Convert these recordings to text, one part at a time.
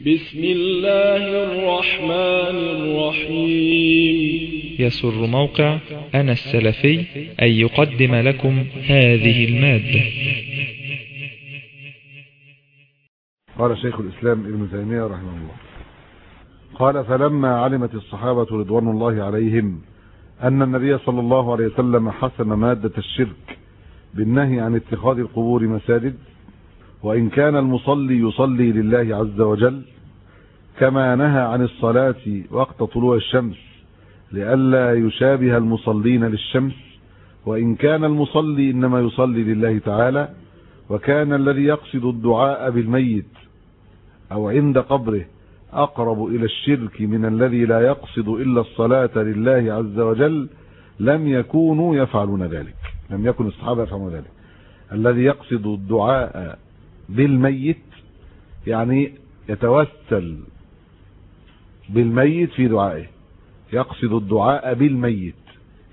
بسم الله الرحمن الرحيم. يسر موقع أنا السلفي أن يقدم لكم هذه المادة. قال شيخ الإسلام ابن تيمية رحمه الله. قال فلما علمت الصحابة رضوان الله عليهم أن النبي صلى الله عليه وسلم حسم مادة الشرك بالنهي عن اتخاذ القبور مساجد وإن كان المصلي يصلي لله عز وجل كما نهى عن الصلاة وقت طلوع الشمس لئلا يشابه المصلين للشمس وإن كان المصلي إنما يصلي لله تعالى وكان الذي يقصد الدعاء بالميت أو عند قبره أقرب إلى الشرك من الذي لا يقصد إلا الصلاة لله عز وجل لم يكونوا يفعلون ذلك لم يكن الصحابة يفعلون ذلك. الذي يقصد الدعاء بالميت يعني يتوسل بالميت في دعائه يقصد الدعاء بالميت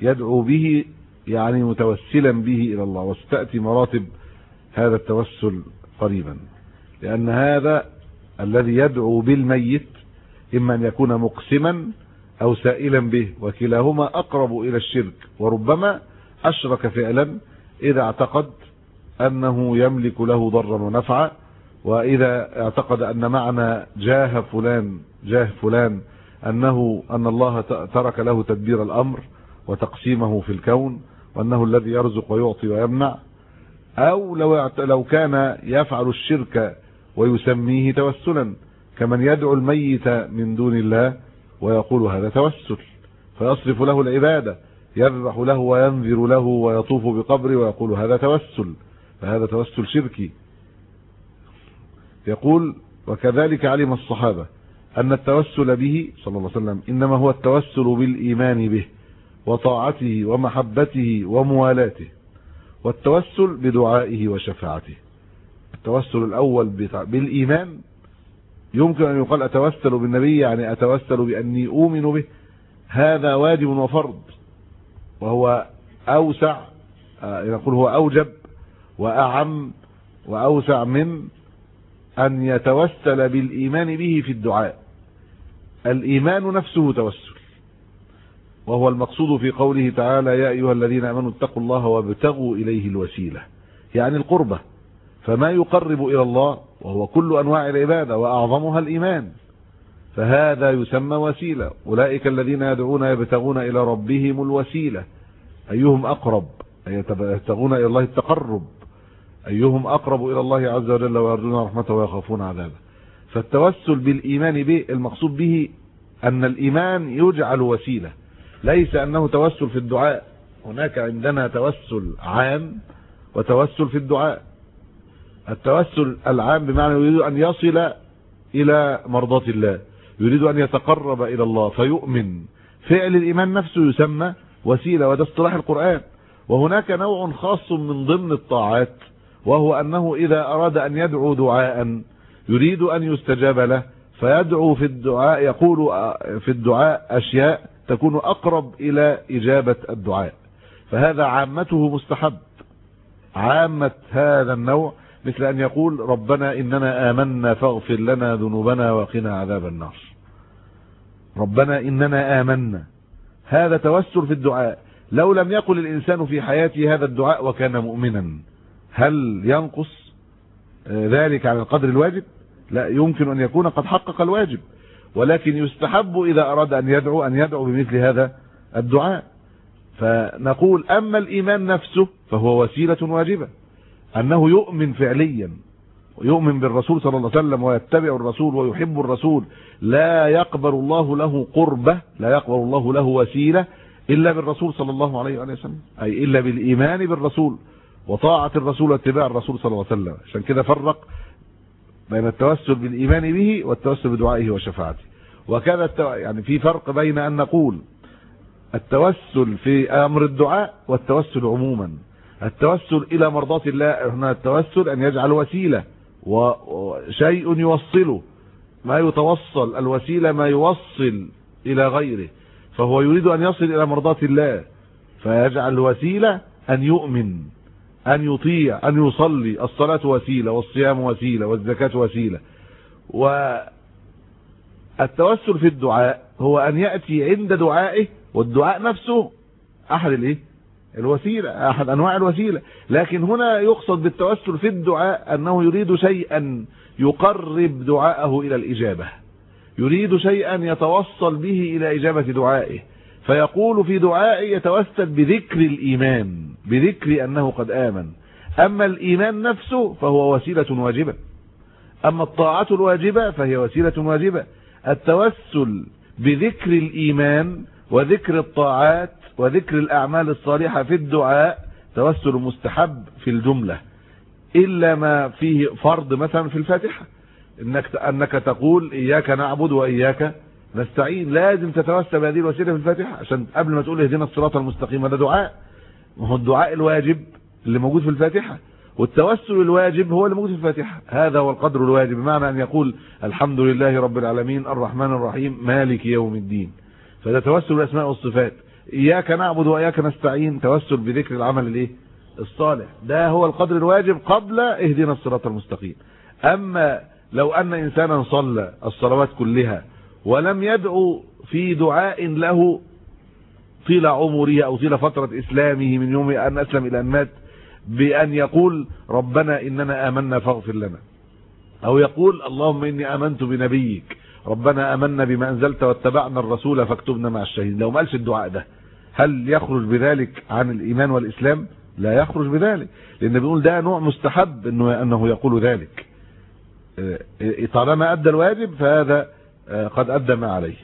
يدعو به يعني متوسلا به إلى الله وستأتي مراتب هذا التوسل قريبا. لأن هذا الذي يدعو بالميت إما أن يكون مقسما أو سائلا به وكلاهما أقرب إلى الشرك وربما أشرك فعلا إذا اعتقد أنه يملك له ضرا ونفعا وإذا اعتقد أن معنى جاه فلان جاه فلان أنه أن الله ترك له تدبير الأمر وتقسيمه في الكون وأنه الذي يرزق ويعطي ويمنع أو لو لو كان يفعل الشرك ويسميه توسلا كمن يدعو الميت من دون الله ويقول هذا توسل فيصرف له العبادة يذبح له وينذر له ويطوف بقبره ويقول هذا توسل. فهذا توسل شركي. يقول وكذلك علم الصحابة أن التوسل به صلى الله عليه وسلم إنما هو التوسل بالإيمان به وطاعته ومحبته وموالاته والتوسل بدعائه وشفاعته. التوسل الأول بالإيمان يمكن أن يقال أتوسل بالنبي يعني أتوسل بأني أؤمن به. هذا واجب وفرض وهو أوسع نقول هو أوجب وأعم وأوسع من أن يتوسل بالإيمان به في الدعاء. الإيمان نفسه توسل. وهو المقصود في قوله تعالى يا أيها الذين أمنوا اتقوا الله وابتغوا إليه الوسيلة يعني القربة. فما يقرب إلى الله وهو كل أنواع العبادة وأعظمها الإيمان. فهذا يسمى وسيلة. أولئك الذين يدعون يبتغون إلى ربهم الوسيلة. أيهم أقرب؟ أي يبتغون إلى الله التقرب. أيهم أقرب إلى الله عز وجل ويرجون رحمته ويخافون عذابه. فالتوسل بالإيمان به المقصود به أن الإيمان يجعل وسيلة. ليس أنه توسل في الدعاء. هناك عندنا توسل عام وتوسل في الدعاء. التوسل العام بمعنى يريد أن يصل إلى مرضاة الله يريد أن يتقرب إلى الله فيؤمن. فعل الإيمان نفسه يسمى وسيلة وده اصطلاح القرآن. وهناك نوع خاص من ضمن الطاعات. وهو أنه إذا أراد أن يدعو دعاء يريد أن يستجاب له فيدعو في الدعاء يقول في الدعاء أشياء تكون أقرب إلى إجابة الدعاء. فهذا عامته مستحب. عامة هذا النوع مثل أن يقول ربنا إننا آمنا فاغفر لنا ذنوبنا وقنا عذاب النار. ربنا إننا آمنا. هذا توسل في الدعاء. لو لم يقل الإنسان في حياته هذا الدعاء وكان مؤمنا. هل ينقص ذلك على القدر الواجب؟ لا يمكن أن يكون قد حقق الواجب ولكن يستحب إذا أراد أن يدعو أن يدعو بمثل هذا الدعاء. فنقول أما الإيمان نفسه فهو وسيلة واجبة أنه يؤمن فعليا ويؤمن بالرسول صلى الله عليه وسلم ويتبع الرسول ويحب الرسول لا يقبل الله له قربة لا يقبل الله له وسيلة إلا بالرسول صلى الله عليه وسلم أي إلا بالإيمان بالرسول. وطاعة الرسول واتباع الرسول صلى الله عليه وسلم. عشان كده فرق بين التوسل بالإيمان به والتوسل بدعائه وشفاعته. وكذا يعني في فرق بين أن نقول التوسل في أمر الدعاء والتوسل عموما. التوسل إلى مرضاة الله هنا التوسل أن يجعل وسيلة وشيء يوصله. ما يتوصل الوسيلة ما يوصل إلى غيره. فهو يريد أن يصل إلى مرضاة الله فيجعل الوسيلة أن يؤمن. أن يطيع أن يصلي الصلاة وسيلة والصيام وسيلة والزكاة وسيلة. التوسل في الدعاء هو أن يأتي عند دعائه والدعاء نفسه أحد الإيه؟ الوسيلة أحد أنواع الوسيلة. لكن هنا يقصد بالتوسل في الدعاء أنه يريد شيئا يقرب دعاءه إلى الإجابة. يريد شيئا يتوصل به إلى إجابة دعائه. فيقول في دعائه يتوسل بذكر الإيمان بذكر أنه قد آمن. أما الإيمان نفسه فهو وسيلة واجبة. أما الطاعة الواجبة فهي وسيلة واجبة. التوسل بذكر الإيمان وذكر الطاعات وذكر الأعمال الصالحة في الدعاء توسل مستحب في الجملة. إلا ما فيه فرض مثلا في الفاتحة. إنك أنك تقول إياك نعبد وإياك نستعين لازم تتوسل بهذه الوسيلة في الفاتحة عشان قبل ما تقول اهدنا الصراط المستقيم. ده دعاء. ما هو الدعاء الواجب اللي موجود في الفاتحة. والتوسل الواجب هو اللي موجود في الفاتحة. هذا هو القدر الواجب بمعنى أن يقول الحمد لله رب العالمين الرحمن الرحيم مالك يوم الدين. فده توسل الاسماء والصفات. إياك نعبد وإياك نستعين. توسل بذكر العمل الإيه؟ الصالح. ده هو القدر الواجب قبل اهدنا الصراط المستقيم. أما لو أن إنسانا صلى الصلوات كلها ولم يدعو في دعاء له طيل عمره أو طيل فترة إسلامه من يوم أن أسلم إلى أن مات بأن يقول ربنا إننا آمنا فاغفر لنا. أو يقول اللهم إني آمنت بنبيك. ربنا آمنا بما أنزلت واتبعنا الرسول فاكتبنا مع الشهيد. لو ما قالش الدعاء ده هل يخرج بذلك عن الإيمان والإسلام؟ لا يخرج بذلك. لأن بيقول ده نوع مستحب انه أنه يقول ذلك. طالما أدى الواجب فهذا قد أدى ما عليه.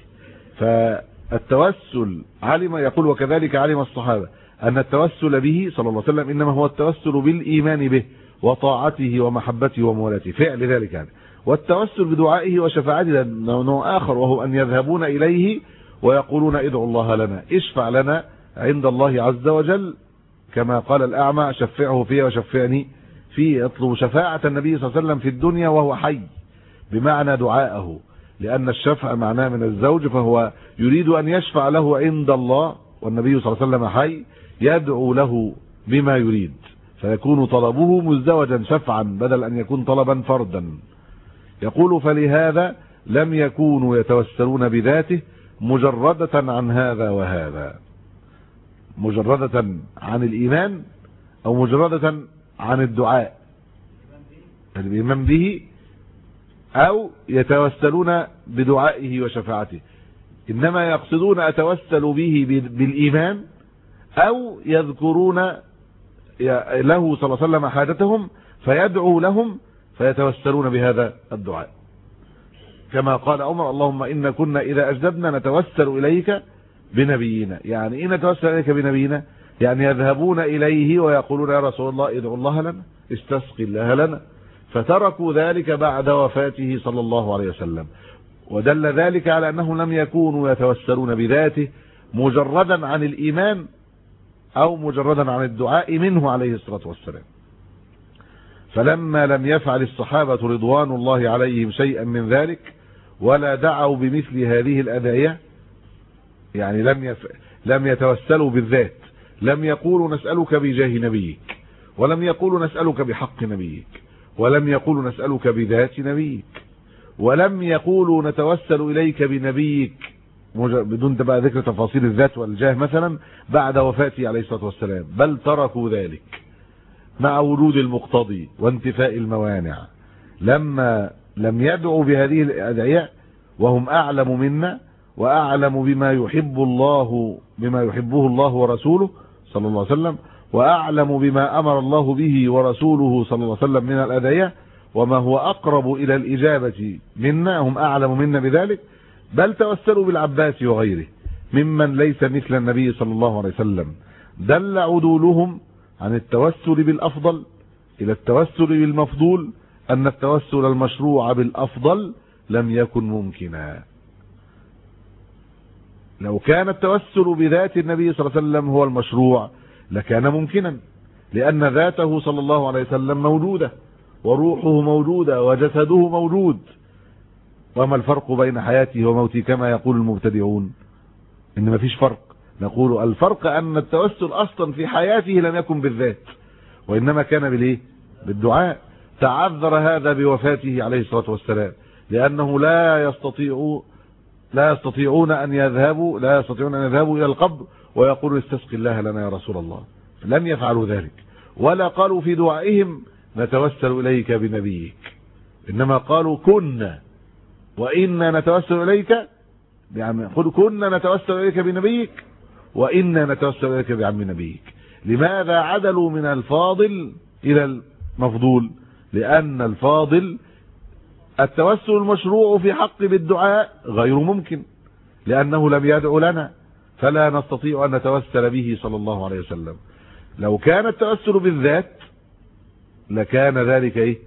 فالتوسل علم يقول وكذلك علم الصحابة أن التوسل به صلى الله عليه وسلم إنما هو التوسل بالإيمان به وطاعته ومحبته ومولاته. فعل ذلك يعني. والتوسل بدعائه وشفاعته نوع آخر وهو أن يذهبون إليه ويقولون ادعوا الله لنا اشفع لنا عند الله عز وجل كما قال الأعمى شفعه فيه وشفعني فيه يطلب شفاعة النبي صلى الله عليه وسلم في الدنيا وهو حي بمعنى دعاءه. لأن الشفع معناه من الزوج فهو يريد أن يشفع له عند الله والنبي صلى الله عليه وسلم حي يدعو له بما يريد. فيكون طلبه مزدوجا شفعا بدل أن يكون طلبا فردا. يقول فلهذا لم يكونوا يتوسلون بذاته مجردة عن هذا وهذا. مجردة عن الإيمان أو مجردة عن الدعاء. الإيمان به أو يتوسلون بدعائه وشفاعته. إنما يقصدون أتوسل به بالإيمان أو يذكرون له صلى الله عليه وسلم حاجتهم فيدعو لهم فيتوسلون بهذا الدعاء. كما قال عمر اللهم إن كنا إذا أجدبنا نتوسل إليك بنبينا. يعني إن نتوسل إليك بنبينا؟ يعني يذهبون إليه ويقولون يا رسول الله ادعو الله لنا استسقي الله لنا. فتركوا ذلك بعد وفاته صلى الله عليه وسلم. ودل ذلك على أنهم لم يكونوا يتوسلون بذاته مجردا عن الإيمان أو مجردا عن الدعاء منه عليه الصلاة والسلام. فلما لم يفعل الصحابة رضوان الله عليهم شيئا من ذلك ولا دعوا بمثل هذه الأدعية يعني لم يف... لم يتوسلوا بالذات لم يقولوا نسألك بجاه نبيك ولم يقولوا نسألك بحق نبيك. ولم يقولوا نسألك بذات نبيك. ولم يقولوا نتوسل إليك بنبيك. بدون بقى ذكر تفاصيل الذات والجاه مثلا بعد وفاته عليه الصلاة والسلام. بل تركوا ذلك. مع وجود المقتضي وانتفاء الموانع. لما لم يدعوا بهذه الأدعية وهم أعلم منا وأعلم بما يحب الله بما يحبه الله ورسوله صلى الله عليه وسلم وأعلم بما أمر الله به ورسوله صلى الله عليه وسلم من الأدعية وما هو أقرب إلى الإجابة منا هم أعلم منا بذلك بل توسلوا بالعباس وغيره ممن ليس مثل النبي صلى الله عليه وسلم. دل عدولهم عن التوسل بالأفضل إلى التوسل بالمفضول أن التوسل المشروع بالأفضل لم يكن ممكنا. لو كان التوسل بذات النبي صلى الله عليه وسلم هو المشروع لكان ممكنا لأن ذاته صلى الله عليه وسلم موجودة وروحه موجودة وجسده موجود. وما الفرق بين حياته وموته؟ كما يقول المبتدعون إن ما فيش فرق. نقول الفرق أن التوسل أصلا في حياته لم يكن بالذات وإنما كان بالإيه؟ بالدعاء. تعذر هذا بوفاته عليه الصلاة والسلام لأنه لا يستطيع لا يستطيعون أن يذهبوا لا يستطيعون أن يذهبوا إلى القبر ويقولوا استسقي الله لنا يا رسول الله. لم يفعلوا ذلك. ولا قالوا في دعائهم نتوسل إليك بنبيك. إنما قالوا كنا وإنا نتوسل إليك قل كنا نتوسل إليك بنبيك. وإنا نتوسل إليك بعم نبيك. لماذا عدلوا من الفاضل إلى المفضول؟ لأن الفاضل التوسل المشروع في حق بالدعاء غير ممكن. لأنه لم يدعو لنا. فلا نستطيع أن نتوسل به صلى الله عليه وسلم. لو كان التوسل بالذات لكان ذلك إيه؟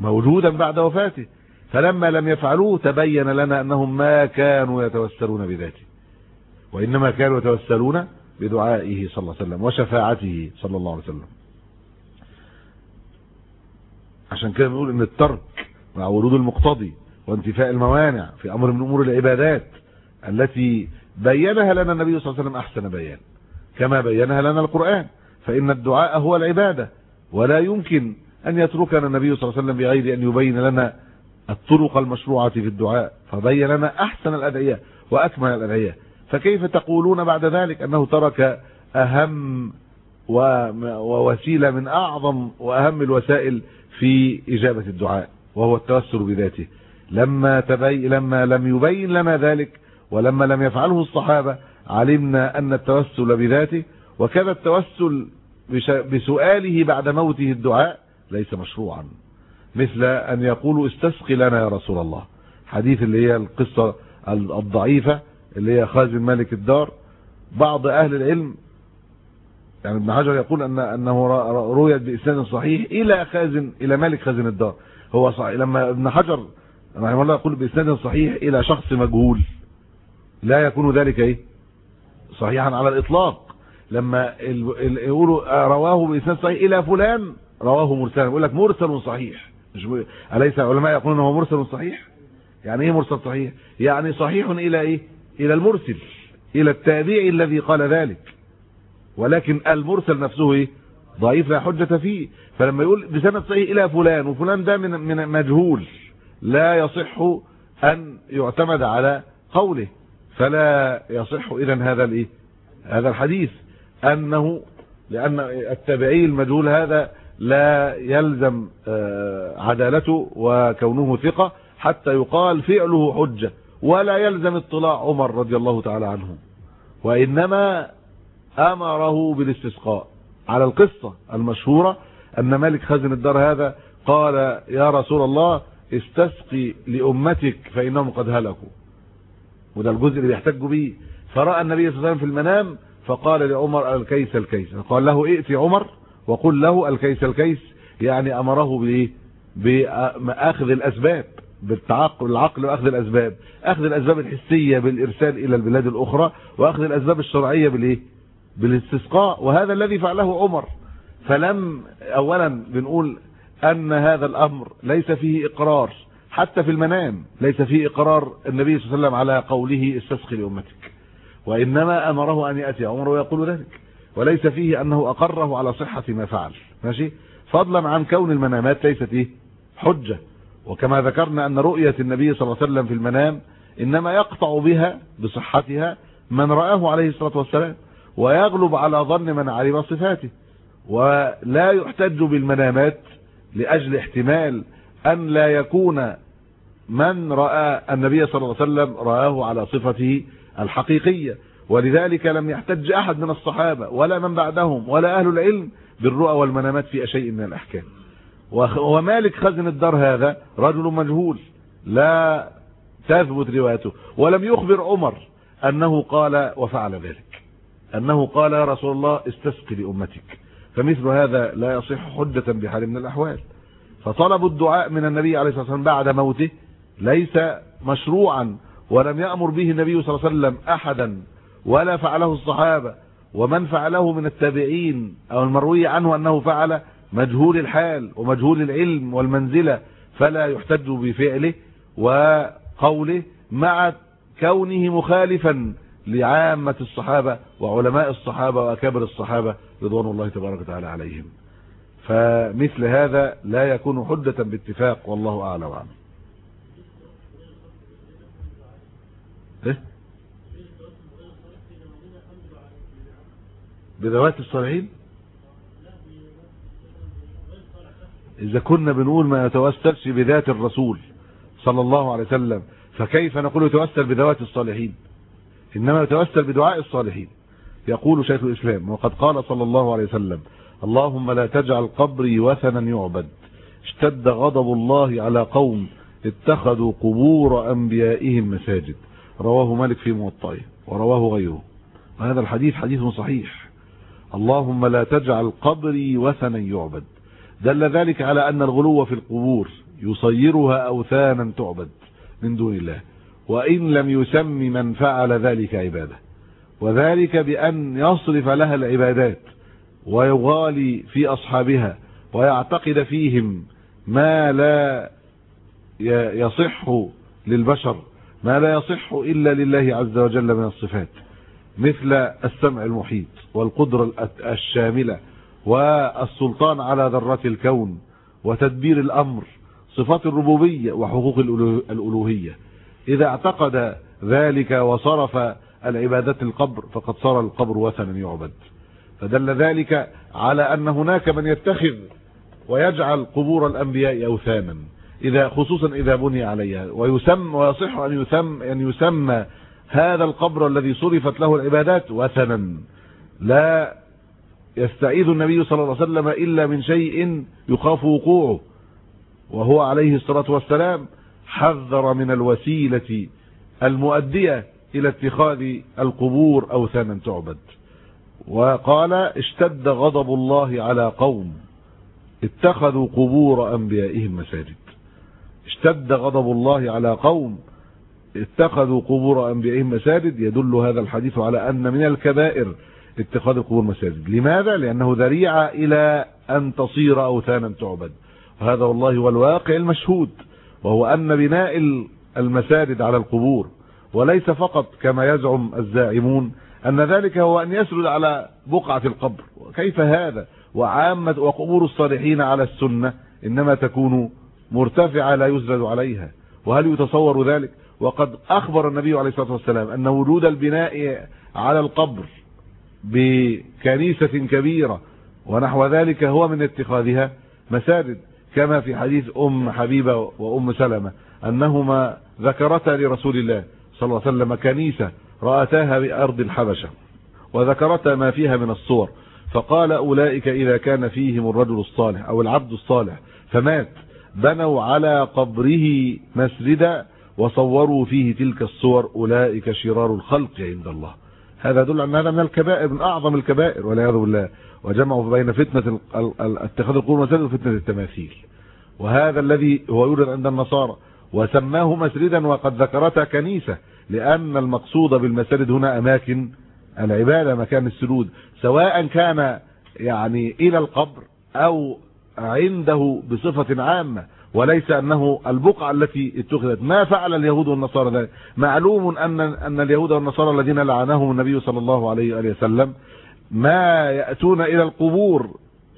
موجودا بعد وفاته. فلما لم يفعلوه تبين لنا أنهم ما كانوا يتوسلون بذاته. وإنما كانوا يتوسلون بدعائه صلى الله عليه وسلم وشفاعته صلى الله عليه وسلم. عشان كده بنقول إن الترك مع ورود المقتضي وانتفاء الموانع في أمر من أمور العبادات التي بينها لنا النبي صلى الله عليه وسلم أحسن بيان. كما بينها لنا القرآن. فإن الدعاء هو العبادة. ولا يمكن أن يتركنا النبي صلى الله عليه وسلم بغير أن يبين لنا الطرق المشروعة في الدعاء. فبين لنا أحسن الأدعية وأكمل الأدعية. فكيف تقولون بعد ذلك أنه ترك أهم ووسيلة من أعظم وأهم الوسائل في إجابة الدعاء وهو التوسل بذاته. لما لما لم يبين لنا ذلك ولما لم يفعله الصحابة علمنا أن التوسل بذاته وكذا التوسل بسؤاله بعد موته الدعاء ليس مشروعا. مثل أن يقولوا استسقي لنا يا رسول الله. حديث اللي هي القصة الضعيفة اللي هي خازن ملك الدار. بعض أهل العلم يعني ابن حجر يقول أن أنه رويت بإسناد صحيح إلى خازن إلى ملك خازن الدار. هو صحيح لما ابن حجر رحمه الله يقول بإسناد صحيح إلى شخص مجهول. لا يكون ذلك إيه؟ صحيحا على الإطلاق. لما يقولوا رواه بإسناد صحيح إلى فلان رواه مرسلا يقول لك مرسل صحيح. مش أليس العلماء يقولون هو مرسل صحيح؟ يعني إيه مرسل صحيح؟ يعني صحيح إلى إيه؟ إلى المرسل إلى التابعي الذي قال ذلك. ولكن المرسل نفسه إيه؟ ضعيف لا حجة فيه. فلما يقول بسند صحيح إلى فلان وفلان ده من من مجهول لا يصح أن يعتمد على قوله. فلا يصح اذا هذا الإيه؟ هذا الحديث. أنه لأن التابعي المجهول هذا لا يلزم عدالته وكونه ثقة حتى يقال فعله حجة ولا يلزم اطلاع عمر رضي الله تعالى عنه. وإنما أمره بالاستسقاء. على القصة المشهورة أن ملك خزن الدار هذا قال يا رسول الله استسقي لأمتك فإنهم قد هلكوا. وده الجزء اللي بيحتجوا به فرأى النبي صلى الله عليه وسلم في المنام فقال لعمر الكيس الكيس. فقال له ائتي عمر وقل له الكيس الكيس. يعني أمره بإيه؟ بأخذ الأسباب بالتعقل العقل وأخذ الأسباب. أخذ الأسباب الحسية بالإرسال إلى البلاد الأخرى وأخذ الأسباب الشرعية بالإيه؟ بالاستسقاء. وهذا الذي فعله عمر. فلم اولا بنقول أن هذا الأمر ليس فيه إقرار. حتى في المنام. ليس فيه إقرار النبي صلى الله عليه وسلم على قوله استسقي لأمتك. وإنما أمره أن يأتي. عمر ويقول ذلك. وليس فيه أنه أقره على صحة ما فعل. ماشي؟ فضلا عن كون المنامات ليست إيه حجة. وكما ذكرنا أن رؤية النبي صلى الله عليه وسلم في المنام إنما يقطع بها بصحتها من رآه عليه الصلاة والسلام ويغلب على ظن من علم صفاته. ولا يحتج بالمنامات لأجل احتمال أن لا يكون من رأى النبي صلى الله عليه وسلم رآه على صفته الحقيقية. ولذلك لم يحتج أحد من الصحابة ولا من بعدهم ولا أهل العلم بالرؤى والمنامات في شيء من الأحكام. ومالك خزن الدار هذا رجل مجهول لا تثبت روايته. ولم يخبر عمر أنه قال وفعل ذلك. أنه قال يا رسول الله استسقي لأمتك. فمثل هذا لا يصح حجة بحال من الأحوال. فطلب الدعاء من النبي عليه الصلاة والسلام بعد موته ليس مشروعا ولم يأمر به النبي صلى الله عليه وسلم أحدا ولا فعله الصحابة ومن فعله من التابعين أو المروي عنه أنه فعل مجهول الحال ومجهول العلم والمنزلة فلا يحتج بفعله وقوله مع كونه مخالفا لعامة الصحابة وعلماء الصحابة وأكابر الصحابة رضوان الله تبارك وتعالى عليهم. فمثل هذا لا يكون حجة باتفاق والله أعلى وأعلم. إيه؟ بذوات الصالحين؟ إذا كنا بنقول ما يتوسلش بذات الرسول صلى الله عليه وسلم فكيف نقول يتوسل بذوات الصالحين؟ إنما يتوسل بدعاء الصالحين. يقول شيخ الإسلام وقد قال صلى الله عليه وسلم اللهم لا تجعل قبري وثنا يعبد. اشتد غضب الله على قوم اتخذوا قبور أنبيائهم مساجد. رواه مالك في موطئه ورواه غيره. وهذا الحديث حديث صحيح. اللهم لا تجعل قبري وثنا يعبد. دل ذلك على أن الغلو في القبور يصيرها أوثانا تعبد من دون الله. وإن لم يسم من فعل ذلك عبادة. وذلك بأن يصرف لها العبادات. ويغالي في أصحابها ويعتقد فيهم ما لا يصح للبشر ما لا يصح إلا لله عز وجل من الصفات مثل السمع المحيط والقدرة الشاملة والسلطان على ذرات الكون وتدبير الأمر صفات الربوبية وحقوق الألوهية. إذا اعتقد ذلك وصرف العبادات القبر فقد صار القبر وثنا يعبد. فدل ذلك على أن هناك من يتخذ ويجعل قبور الأنبياء أوثانا. إذا خصوصا إذا بني عليها. ويسمى ويصح أن يسمى, أن يسمى هذا القبر الذي صرفت له العبادات وثنا. لا يستعيذ النبي صلى الله عليه وسلم إلا من شيء يخاف وقوعه. وهو عليه الصلاة والسلام حذر من الوسيلة المؤدية إلى اتخاذ القبور أوثانا تعبد. وقال اشتد غضب الله على قوم اتخذوا قبور أنبيائهم مساجد. اشتد غضب الله على قوم اتخذوا قبور أنبيائهم مساجد. يدل هذا الحديث على أن من الكبائر اتخاذ القبور مساجد. لماذا؟ لأنه ذريعة إلى أن تصير أوثانا تعبد. وهذا والله هو الواقع المشهود وهو أن بناء المساجد على القبور وليس فقط كما يزعم الزاعمون أن ذلك هو أن يسرد على بقعة القبر. وكيف هذا؟ وعامة وقبور الصالحين على السنة إنما تكون مرتفعة لا يسرد عليها. وهل يتصور ذلك؟ وقد أخبر النبي عليه الصلاة والسلام أن وجود البناء على القبر بكنيسة كبيرة ونحو ذلك هو من اتخاذها مساجد كما في حديث أم حبيبة وأم سلمة أنهما ذكرتا لرسول الله صلى الله عليه وسلم كنيسة رأتاها بأرض الحبشة وذكرتا ما فيها من الصور فقال أولئك إذا كان فيهم الرجل الصالح أو العبد الصالح فمات بنوا على قبره مسجدا وصوروا فيه تلك الصور أولئك شرار الخلق عند الله. هذا يدل أن هذا من الكبائر من أعظم الكبائر والعياذ بالله وجمعوا بين فتنة اتخاذ القبور مسجد وفتنة التماثيل. وهذا الذي هو يوجد عند النصارى وسماه مسجدا وقد ذكرتها كنيسة لأن المقصود بالمساجد هنا أماكن العبادة مكان السجود. سواء كان يعني إلى القبر أو عنده بصفة عامة وليس أنه البقعة التي اتخذت. ما فعل اليهود والنصارى ذلك؟ معلوم أن أن اليهود والنصارى الذين لعنهم النبي صلى الله عليه وآله وسلم ما يأتون إلى القبور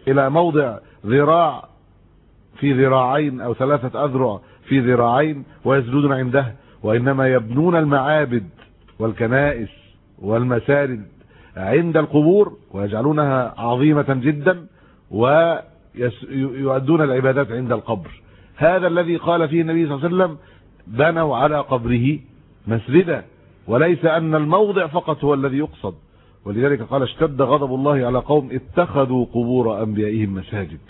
إلى موضع ذراع في ذراعين أو ثلاثة أذرع في ذراعين ويسجدون عنده. وإنما يبنون المعابد والكنائس والمساجد عند القبور ويجعلونها عظيمة جدا ويؤدون العبادات عند القبر. هذا الذي قال فيه النبي صلى الله عليه وسلم بنوا على قبره مسجدا وليس أن الموضع فقط هو الذي يقصد. ولذلك قال اشتد غضب الله على قوم اتخذوا قبور أنبيائهم مساجد.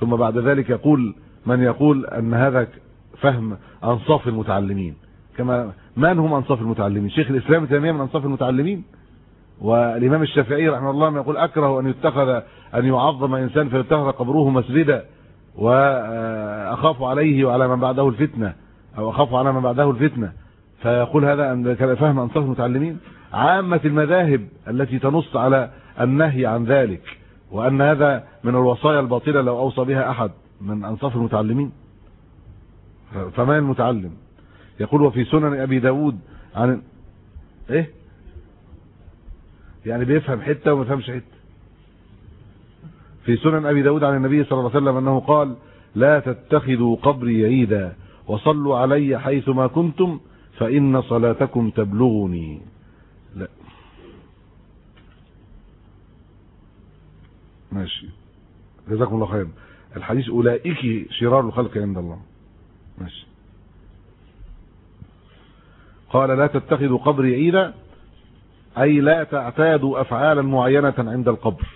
ثم بعد ذلك يقول من يقول أن هذا فهم أنصاف المتعلمين. كما من هم أنصاف المتعلمين. شيخ الإسلام تيمية من أنصاف المتعلمين. والإمام الشافعي رحمه الله يقول أكره أن يتخذ أن يعظم إنسان فيتخذ قبره مسجدا وأخاف عليه وعلى من بعده الفتنة أو أخاف على من بعده الفتنة. فيقول هذا أن كان فهم أنصاف المتعلمين. عامة المذاهب التي تنص على النهي عن ذلك وأن هذا من الوصايا الباطلة لو أوصى بها أحد من أنصاف المتعلمين. فما المتعلم؟ يقول وفي سنن أبي داود عن إيه؟ يعني بيفهم حتة وما يفهمش حتة. في سنن أبي داود عن النبي صلى الله عليه وسلم أنه قال لا تتخذوا قبري عيدا وصلوا علي حيثما كنتم فإن صلاتكم تبلغني. لا. ماشي. جزاكم الله خير الحديث أولئك شرار الخلق عند الله. ماشي. قال لا تتخذوا قبري عيدا أي لا تعتادوا أفعالا معينة عند القبر.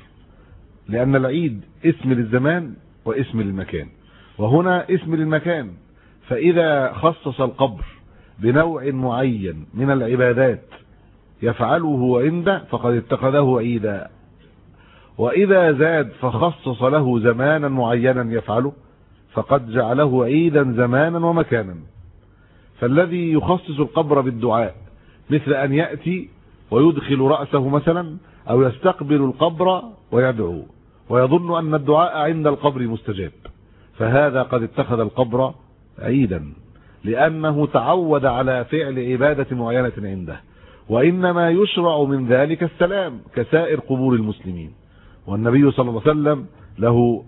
لأن العيد اسم للزمان واسم للمكان. وهنا اسم للمكان. فإذا خصص القبر بنوع معين من العبادات يفعله عنده فقد اتخذه عيدا. وإذا زاد فخصص له زمانا معينا يفعله فقد جعله عيدا زمانا ومكانا. فالذي يخصص القبر بالدعاء مثل أن يأتي ويدخل رأسه مثلا أو يستقبل القبر ويدعو ويظن أن الدعاء عند القبر مستجاب. فهذا قد اتخذ القبر عيدا لأنه تعود على فعل عبادة معينة عنده. وإنما يشرع من ذلك السلام كسائر قبور المسلمين. والنبي صلى الله عليه وسلم له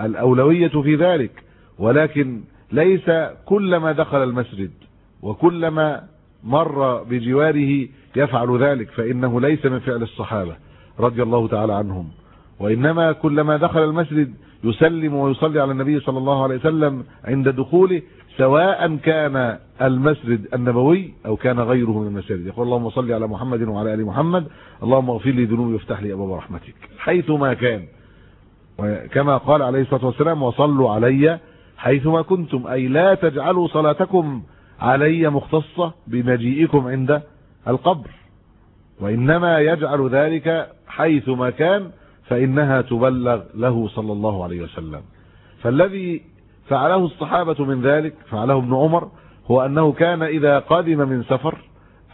الأولوية في ذلك ولكن ليس كلما دخل المسجد وكلما مر بجواره يفعل ذلك فإنه ليس من فعل الصحابة رضي الله تعالى عنهم. وإنما كلما دخل المسجد يسلم ويصلي على النبي صلى الله عليه وسلم عند دخوله سواء كان المسجد النبوي أو كان غيره من المساجد. يقول اللهم صل على محمد وعلى آل محمد اللهم اغفر لي ذنوبي وافتح لي أبواب رحمتك. حيثما كان كما قال عليه الصلاة والسلام وصلوا علي حيثما كنتم أي لا تجعلوا صلاتكم علي مختصة بمجيئكم عند القبر. وإنما يجعل ذلك حيثما كان فإنها تبلغ له صلى الله عليه وسلم. فالذي فعله الصحابة من ذلك فعله ابن عمر هو أنه كان إذا قدم من سفر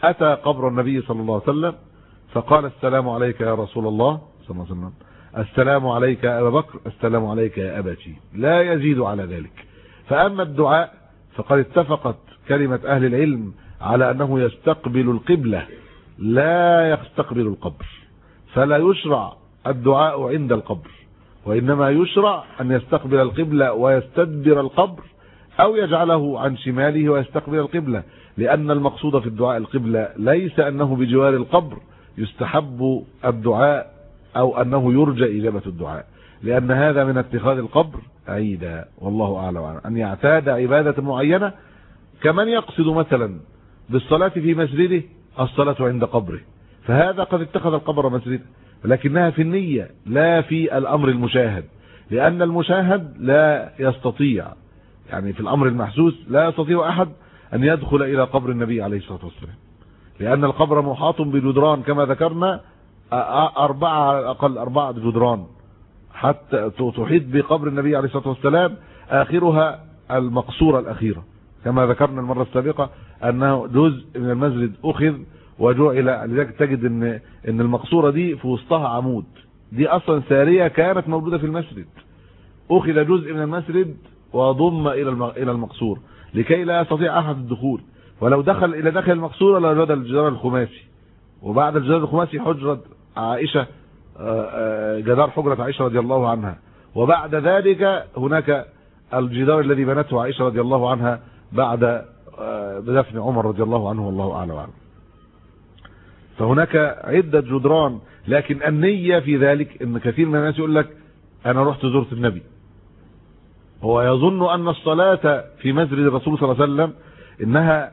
أتى قبر النبي صلى الله عليه وسلم فقال السلام عليك يا رسول الله صلى الله عليه وسلم. السلام عليك يا أبا بكر السلام عليك يا أبتي لا يزيد على ذلك. فأما الدعاء فقد اتفقت كلمة أهل العلم على أنه يستقبل القبلة لا يستقبل القبر. فلا يشرع الدعاء عند القبر وإنما يشرع أن يستقبل القبلة ويستدبر القبر أو يجعله عن شماله ويستقبل القبلة. لأن المقصود في الدعاء القبلة ليس أنه بجوار القبر يستحب الدعاء أو أنه يرجى إجابة الدعاء. لأن هذا من اتخاذ القبر عيدا والله أعلم أن يعتاد عبادة معينة كمن يقصد مثلا بالصلاة في مسجده الصلاة عند قبره. فهذا قد اتخذ القبر مسجدا لكنها في النية لا في الأمر المشاهد. لأن المشاهد لا يستطيع يعني في الأمر المحسوس لا يستطيع أحد أن يدخل إلى قبر النبي عليه الصلاة والسلام. لأن القبر محاط بجدران كما ذكرنا أربعة على الأقل أربعة جدران. حتى تحيط بقبر النبي عليه الصلاة والسلام آخرها المقصورة الأخيرة. كما ذكرنا المرة السابقة أنه جزء من المسجد أخذ وجعل لذلك تجد إن إن المقصورة دي في وسطها عمود. دي أصلا سارية كانت موجودة في المسجد. أخذ جزء من المسجد وضم إلى إلى المقصور. لكي لا يستطيع أحد الدخول. ولو دخل إلى داخل المقصورة لوجد الجدار الخماسي. وبعد الجدار الخماسي حجره عائشة جدار حجرة عائشة رضي الله عنها. وبعد ذلك هناك الجدار الذي بنته عائشة رضي الله عنها بعد بدفن عمر رضي الله عنه والله وعنه فهناك عدة جدران لكن النية في ذلك إن كثير من الناس يقول لك أنا رحت زرت النبي. هو يظن أن الصلاة في مسجد الرسول صلى الله عليه وسلم إنها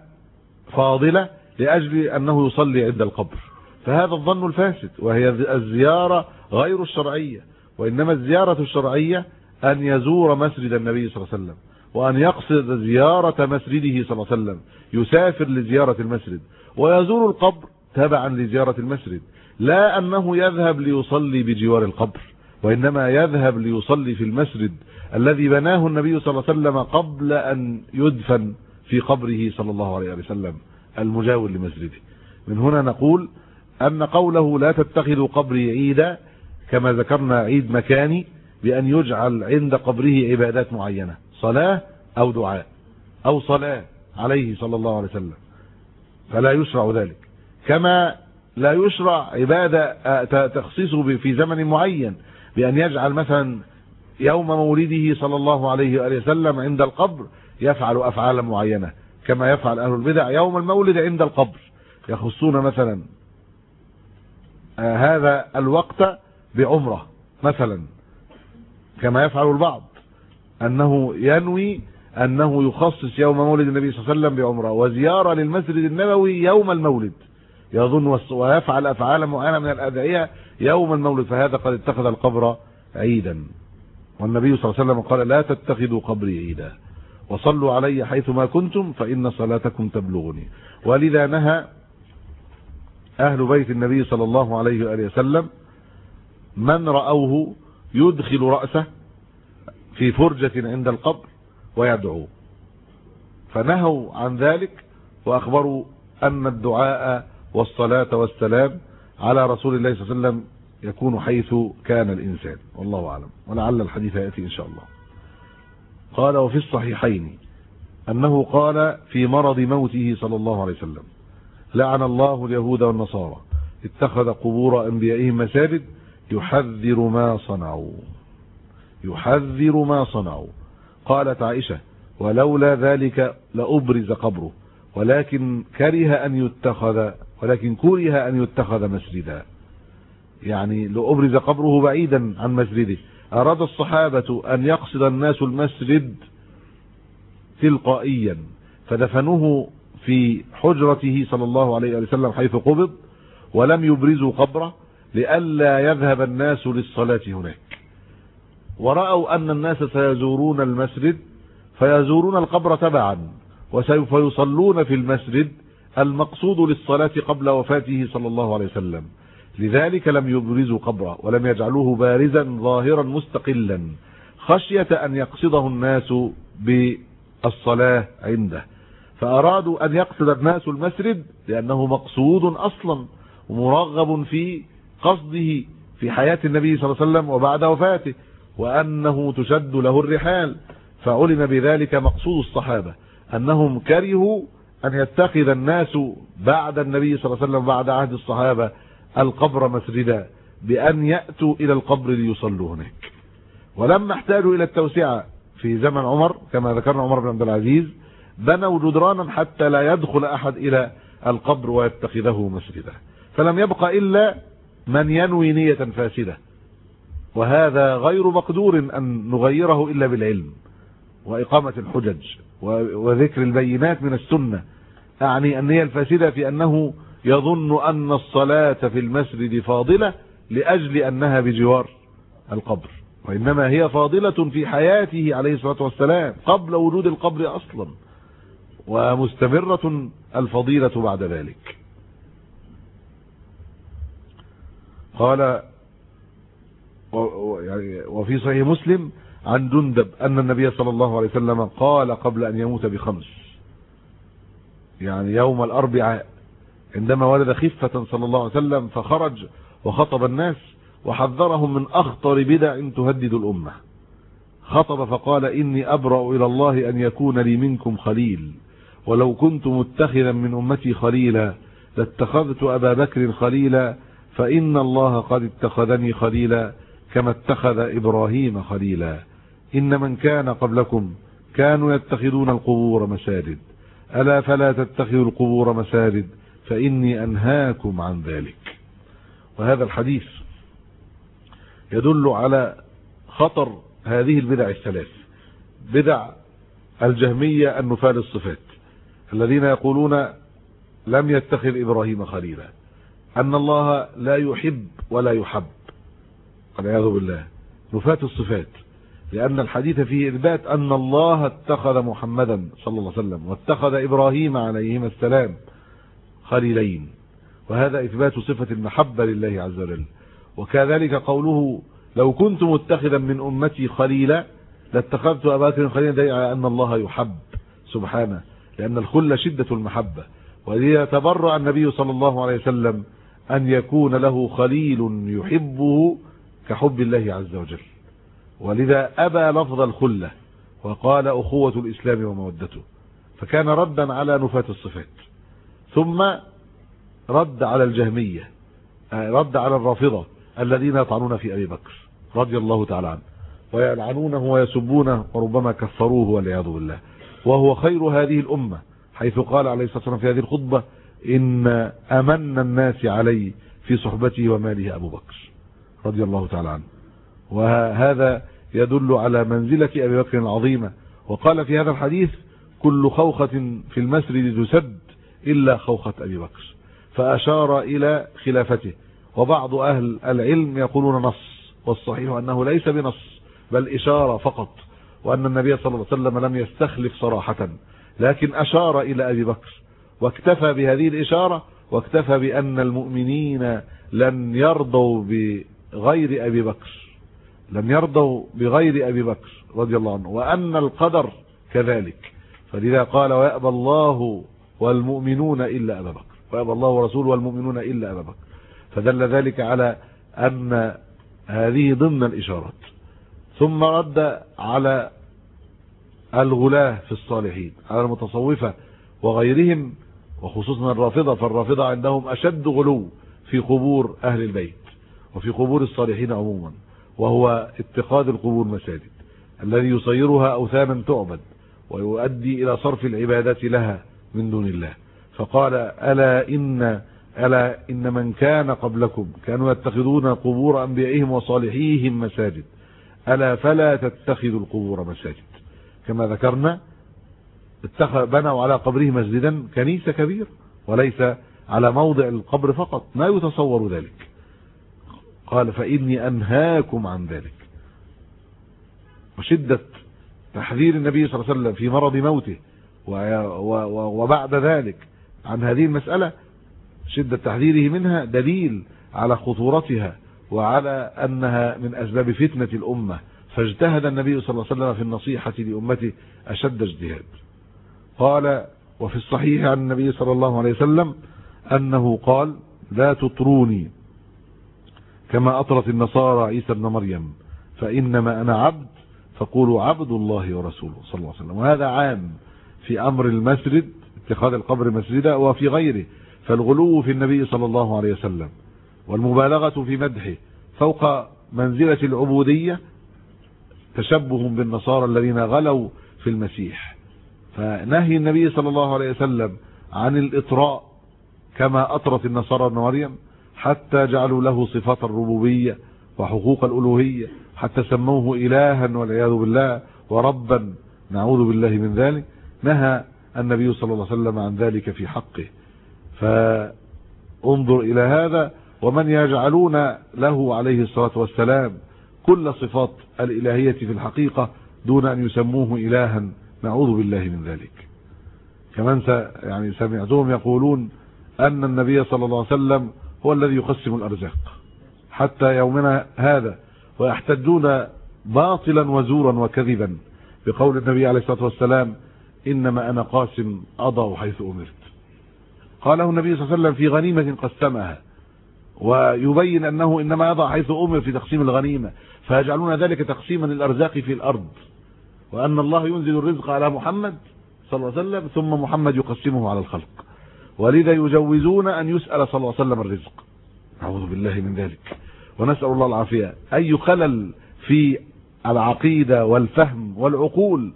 فاضلة لأجل أنه يصلي عند القبر. فهذا الظن الفاسد وهي الزيارة غير الشرعية وإنما الزيارة الشرعية أن يزور مسجد النبي صلى الله عليه وسلم وأن يقصد زيارة مسجده صلى الله عليه وسلم يسافر لزيارة المسجد. ويزور القبر تبعا لزيارة المسجد لا أنه يذهب ليصلي بجوار القبر وإنما يذهب ليصلي في المسجد الذي بناه النبي صلى الله عليه وسلم قبل أن يدفن في قبره صلى الله عليه وسلم. المجاور لمسجده. من هنا نقول أن قوله لا تتخذوا قبري عيدا كما ذكرنا عيد مكاني بأن يجعل عند قبره عبادات معينة صلاة أو دعاء أو صلاة عليه صلى الله عليه وسلم. فلا يشرع ذلك. كما لا يشرع عبادة تخصيصه في زمن معين بأن يجعل مثلا يوم مولده صلى الله عليه وآله وسلم عند القبر يفعل أفعالا معينة. كما يفعل أهل البدع يوم المولد عند القبر يخصون مثلا آه هذا الوقت بعمرة مثلا كما يفعل البعض أنه ينوي أنه يخصص يوم مولد النبي صلى الله عليه وسلم بعمرة وزيارة للمسجد النبوي يوم المولد يظن ويفعل أفعال معينة من الأدعية يوم المولد فهذا قد اتخذ القبر عيدا. والنبي صلى الله عليه وسلم قال لا تتخذوا قبري عيدا. وصلوا علي حيثما كنتم فإن صلاتكم تبلغني. ولذا نهى أهل بيت النبي صلى الله عليه وآله وسلم من رأوه يدخل رأسه في فرجة عند القبر ويدعو. فنهوا عن ذلك وأخبروا أن الدعاء والصلاة والسلام على رسول الله صلى الله عليه وسلم يكون حيث كان الإنسان. والله أعلم. ولعل الحديث يأتي إن شاء الله. قال وفي الصحيحين أنه قال في مرض موته صلى الله عليه وسلم لعن الله اليهود والنصارى اتخذ قبور أنبيائهم مساجد يحذر ما صنعوا. يحذر ما صنعوا. قالت عائشة ولولا ذلك لأبرز قبره ولكن كره أن يتخذ ولكن كره أن يتخذ مسجدا. يعني لأبرز قبره بعيدا عن مسجده. أراد الصحابة أن يقصد الناس المسجد تلقائيا فدفنوه في حجرته صلى الله عليه وسلم حيث قبض ولم يبرزوا قبره لئلا يذهب الناس للصلاة هناك. ورأوا أن الناس سيزورون المسجد فيزورون القبر تبعا وسوف يصلون في المسجد المقصود للصلاة قبل وفاته صلى الله عليه وسلم. لذلك لم يبرزوا قبره ولم يجعلوه بارزا ظاهرا مستقلا. خشية أن يقصده الناس بالصلاة عنده. فأرادوا أن يقصد الناس المسجد لأنه مقصود أصلا ومرغب في قصده في حياة النبي صلى الله عليه وسلم وبعد وفاته وأنه تشد له الرحال. فعلم بذلك مقصود الصحابة أنهم كرهوا أن يتخذ الناس بعد النبي صلى الله عليه وسلم بعد عهد الصحابة. القبر مسجدا بأن يأتوا إلى القبر ليصلوا هناك. ولما احتاجوا إلى التوسعة في زمن عمر كما ذكرنا عمر بن عبد العزيز بنوا جدرانا حتى لا يدخل أحد إلى القبر ويتخذه مسجدا. فلم يبق إلا من ينوي نية فاسدة. وهذا غير مقدور أن نغيره إلا بالعلم وإقامة الحجج وذكر البينات من السنة. أعني النية الفاسدة في أنه يظن أن الصلاة في المسجد فاضلة لأجل أنها بجوار القبر وإنما هي فاضلة في حياته عليه الصلاة والسلام قبل وجود القبر أصلا ومستمرة الفضيلة بعد ذلك. قال يعني وفي صحيح مسلم عن جندب أن النبي صلى الله عليه وسلم قال قبل أن يموت بخمس يعني يوم الأربعاء عندما ولد خفة صلى الله عليه وسلم فخرج وخطب الناس وحذرهم من أخطر بدع تهدد الأمة. خطب فقال إني أبرأ إلى الله أن يكون لي منكم خليل ولو كنت متخذا من أمتي خليلا لاتخذت أبا بكر خليلا فإن الله قد اتخذني خليلا كما اتخذ إبراهيم خليلا. إن من كان قبلكم كانوا يتخذون القبور مساجد. ألا فلا تتخذوا القبور مساجد؟ فإني أنهاكم عن ذلك. وهذا الحديث يدل على خطر هذه البدع الثلاث. بدع الجهمية النفاة للصفات الذين يقولون لم يتخذ إبراهيم خليلا أن الله لا يحب ولا يحب. والعياذ بالله. نفاة الصفات لأن الحديث فيه إثبات أن الله اتخذ محمدا صلى الله عليه وسلم واتخذ إبراهيم عليهما السلام. خليلين وهذا إثبات صفة المحبة لله عز وجل. وكذلك قوله لو كنت متخذا من أمتي خليلا لاتخذت أبا بكر خليلا دليل على أن الله يحب. سبحانه. لأن الخل شدة المحبة. وليتبرأ النبي صلى الله عليه وسلم أن يكون له خليل يحبه كحب الله عز وجل. ولذا أبى لفظ الخلة وقال أخوة الإسلام ومودته. فكان ردا على نفاة الصفات. ثم رد على الجهمية رد على الرافضة الذين يطعنون في أبي بكر رضي الله تعالى عنه ويلعنونه ويسبونه وربما كفروه والعياذ بالله. وهو خير هذه الأمة حيث قال عليه الصلاة والسلام في هذه الخطبة إن أمن الناس علي في صحبته وماله أبو بكر رضي الله تعالى عنه. وهذا يدل على منزلة أبي بكر العظيمة. وقال في هذا الحديث كل خوخة في المسجد تسد إلا خوخة أبي بكر. فأشار إلى خلافته. وبعض أهل العلم يقولون نص والصحيح أنه ليس بنص بل إشارة فقط وأن النبي صلى الله عليه وسلم لم يستخلف صراحة. لكن أشار إلى أبي بكر واكتفى بهذه الإشارة واكتفى بأن المؤمنين لن يرضوا بغير أبي بكر لم يرضوا بغير أبي بكر رضي الله عنه وأن القدر كذلك. فلذا قال ويأبى الله والمؤمنون إلا أبا بكر. ويأبى الله ورسوله والمؤمنون إلا أبا بكر. فدل ذلك على أن هذه ضمن الإشارات. ثم رد على الغلاة في الصالحين على المتصوفة وغيرهم وخصوصا الرافضة فالرافضة عندهم أشد غلو في قبور أهل البيت وفي قبور الصالحين عموما وهو اتخاذ القبور مساجد الذي يصيرها أوثانا تعبد ويؤدي إلى صرف العبادات لها من دون الله. فقال ألا إن ألا إن من كان قبلكم كانوا يتخذون قبور أنبيائهم وصالحيهم مساجد. ألا فلا تتخذوا القبور مساجد. كما ذكرنا بنوا على قبره مسجدا كنيسة كبير وليس على موضع القبر فقط ما يتصور ذلك. قال فإني أنهاكم عن ذلك. وشدة تحذير النبي صلى الله عليه وسلم في مرض موته وبعد ذلك عن هذه المسألة شدة تحذيره منها دليل على خطورتها وعلى أنها من أسباب فتنة الأمة. فاجتهد النبي صلى الله عليه وسلم في النصيحة لأمته أشد اجتهاد. قال وفي الصحيح عن النبي صلى الله عليه وسلم أنه قال لا تطروني كما أطرت النصارى عيسى ابن مريم فإنما أنا عبد فقولوا عبد الله ورسوله صلى الله عليه وسلم. وهذا عام في أمر المسجد اتخاذ القبر مسجدا وفي غيره. فالغلو في النبي صلى الله عليه وسلم والمبالغة في مدحه فوق منزلة العبودية تشبه بالنصارى الذين غلوا في المسيح. فنهي النبي صلى الله عليه وسلم عن الإطراء كما أطرت النصارى ابن مريم حتى جعلوا له صفات الربوبية وحقوق الألوهية حتى سموه إلها والعياذ بالله وربا. نعوذ بالله من ذلك. نهى النبي صلى الله عليه وسلم عن ذلك في حقه. فانظر إلى هذا ومن يجعلون له عليه الصلاة والسلام كل صفات الإلهية في الحقيقة دون أن يسموه إلها. نعوذ بالله من ذلك. كمان يعني سمعتهم يقولون أن النبي صلى الله عليه وسلم هو الذي يقسم الأرزاق حتى يومنا هذا ويحتجون باطلا وزورا وكذبا بقول النبي عليه الصلاة والسلام إنما أنا قاسم أضع حيث أمرت. قاله النبي صلى الله عليه وسلم في غنيمة قسمها ويبين أنه إنما يضع حيث أمر في تقسيم الغنيمة فيجعلون ذلك تقسيما للأرزاق في الأرض. وأن الله ينزل الرزق على محمد صلى الله عليه وسلم ثم محمد يقسمه على الخلق. ولذا يجوزون أن يسأل صلى الله عليه وسلم الرزق. أعوذ بالله من ذلك. ونسأل الله العافية. أي خلل في العقيدة والفهم والعقول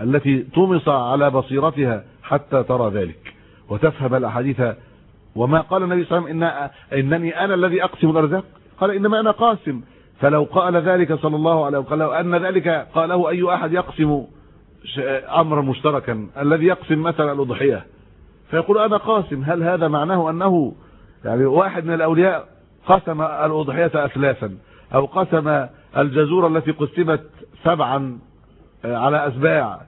التي طمس على بصيرتها حتى ترى ذلك وتفهم الأحاديث. وما قال النبي صلى الله عليه وسلم إن إنني أنا الذي أقسم الأرزاق؟ قال إنما أنا قاسم. فلو قال ذلك صلى الله عليه وسلم أن ذلك قاله أي أحد يقسم أمرا مشتركا الذي يقسم مثلا الأضحية. فيقول أنا قاسم. هل هذا معناه أنه يعني واحد من الأولياء قسم الأضحية أثلاثا أو قسم الجزورة التي قسمت سبعا؟ على أسباع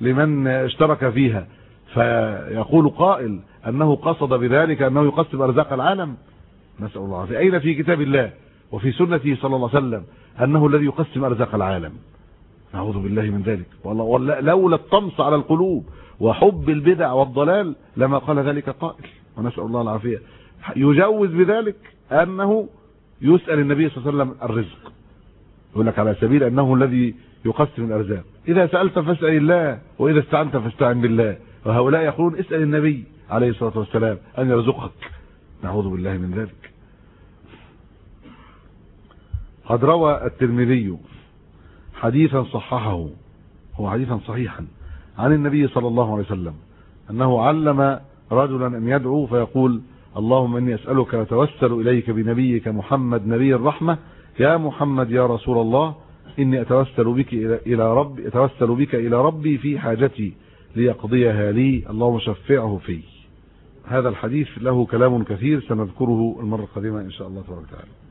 لمن اشترك فيها. فيقول قائل أنه قصد بذلك أنه يقسم أرزاق العالم. نسأل الله عافية أين في كتاب الله وفي سنته صلى الله عليه وسلم أنه الذي يقسم أرزاق العالم؟ نعوذ بالله من ذلك. لولا الطمس على القلوب وحب البدع والضلال لما قال ذلك قائل. ونسأل الله العافية. يجوز بذلك أنه يسأل النبي صلى الله عليه وسلم الرزق. يقول لك على سبيل أنه الذي يقسم الأرزاق. إذا سألت فاسأل الله وإذا استعنت فاستعن بالله. وهؤلاء يقولون اسأل النبي عليه الصلاة والسلام أن يرزقك. نعوذ بالله من ذلك. قد روى الترمذي حديثا صححه هو حديثا صحيحا عن النبي صلى الله عليه وسلم أنه علم رجلا أن يدعو فيقول اللهم إني أسألك وتوسل إليك بنبيك محمد نبي الرحمة. يا محمد يا رسول الله إني أتوسل بك إلى رب أتوسل بك إلى ربي في حاجتي ليقضيها لي. اللهم شفعه في. هذا الحديث له كلام كثير سنذكره المرة القادمة إن شاء الله تبارك وتعالى.